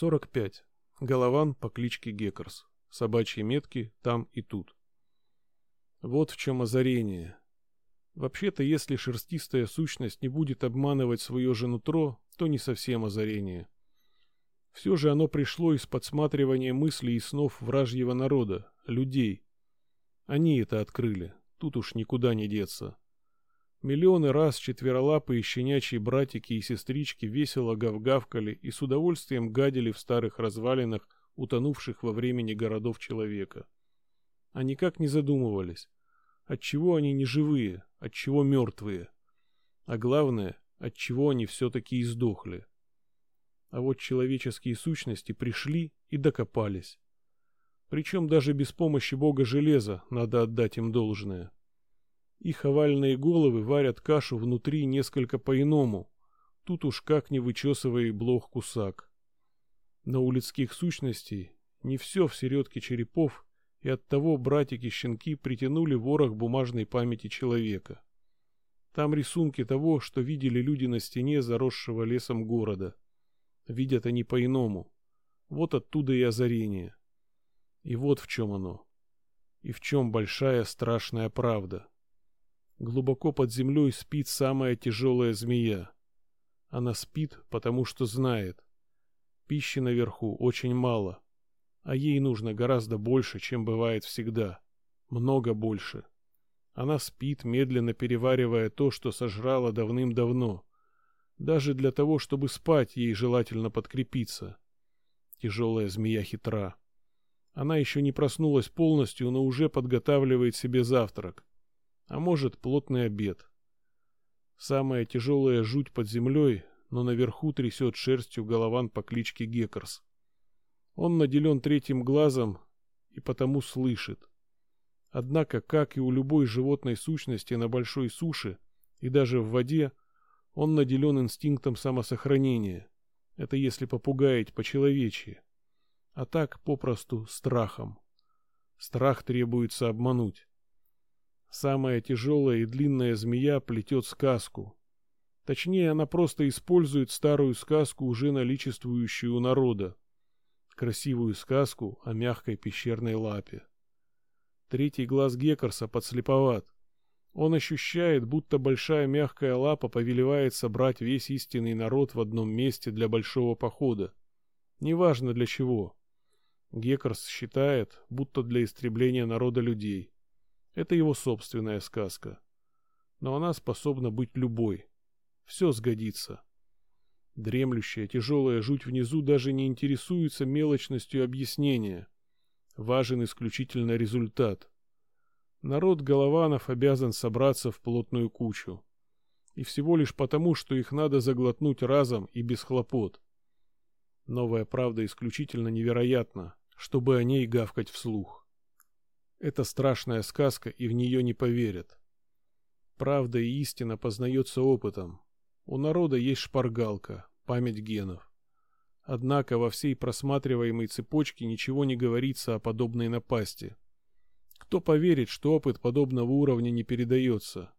45. Голован по кличке Геккерс. Собачьи метки там и тут. Вот в чем озарение. Вообще-то, если шерстистая сущность не будет обманывать свое же нутро, то не совсем озарение. Все же оно пришло из подсматривания мыслей и снов вражьего народа, людей. Они это открыли, тут уж никуда не деться. Миллионы раз четверолапые щенячьи братики и сестрички весело гавгавкали и с удовольствием гадили в старых развалинах, утонувших во времени городов человека. А никак не задумывались, отчего они не живые, отчего мертвые. А главное, отчего они все-таки издохли. А вот человеческие сущности пришли и докопались. Причем даже без помощи бога железа надо отдать им должное. Их овальные головы варят кашу внутри несколько по-иному. Тут уж как не вычесывай блох кусак. Но у людских сущностей не все в середке черепов, и оттого братики-щенки притянули ворох бумажной памяти человека. Там рисунки того, что видели люди на стене заросшего лесом города. Видят они по-иному. Вот оттуда и озарение. И вот в чем оно. И в чем большая страшная правда. Глубоко под землей спит самая тяжелая змея. Она спит, потому что знает. Пищи наверху очень мало, а ей нужно гораздо больше, чем бывает всегда. Много больше. Она спит, медленно переваривая то, что сожрала давным-давно. Даже для того, чтобы спать, ей желательно подкрепиться. Тяжелая змея хитра. Она еще не проснулась полностью, но уже подготавливает себе завтрак а может плотный обед. Самая тяжелая жуть под землей, но наверху трясет шерстью голован по кличке Геккерс. Он наделен третьим глазом и потому слышит. Однако, как и у любой животной сущности на большой суше и даже в воде, он наделен инстинктом самосохранения. Это если попугаять по-человечьи. А так попросту страхом. Страх требуется обмануть. Самая тяжелая и длинная змея плетет сказку. Точнее, она просто использует старую сказку, уже наличествующую у народа. Красивую сказку о мягкой пещерной лапе. Третий глаз Геккерса подслеповат. Он ощущает, будто большая мягкая лапа повелевает собрать весь истинный народ в одном месте для большого похода. Неважно для чего. Геккерс считает, будто для истребления народа людей. Это его собственная сказка. Но она способна быть любой. Все сгодится. Дремлющая тяжелая жуть внизу даже не интересуется мелочностью объяснения. Важен исключительно результат. Народ Голованов обязан собраться в плотную кучу. И всего лишь потому, что их надо заглотнуть разом и без хлопот. Новая правда исключительно невероятна, чтобы о ней гавкать вслух. Это страшная сказка, и в нее не поверят. Правда и истина познается опытом. У народа есть шпаргалка, память генов. Однако во всей просматриваемой цепочке ничего не говорится о подобной напасти. Кто поверит, что опыт подобного уровня не передается?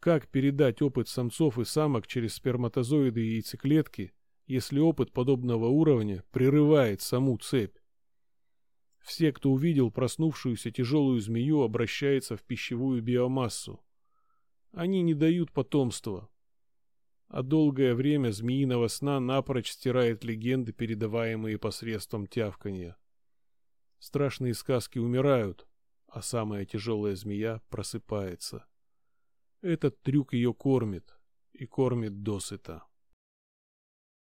Как передать опыт самцов и самок через сперматозоиды и яйцеклетки, если опыт подобного уровня прерывает саму цепь? Все, кто увидел проснувшуюся тяжелую змею, обращаются в пищевую биомассу. Они не дают потомства. А долгое время змеиного сна напрочь стирает легенды, передаваемые посредством тявканья. Страшные сказки умирают, а самая тяжелая змея просыпается. Этот трюк ее кормит, и кормит досыта.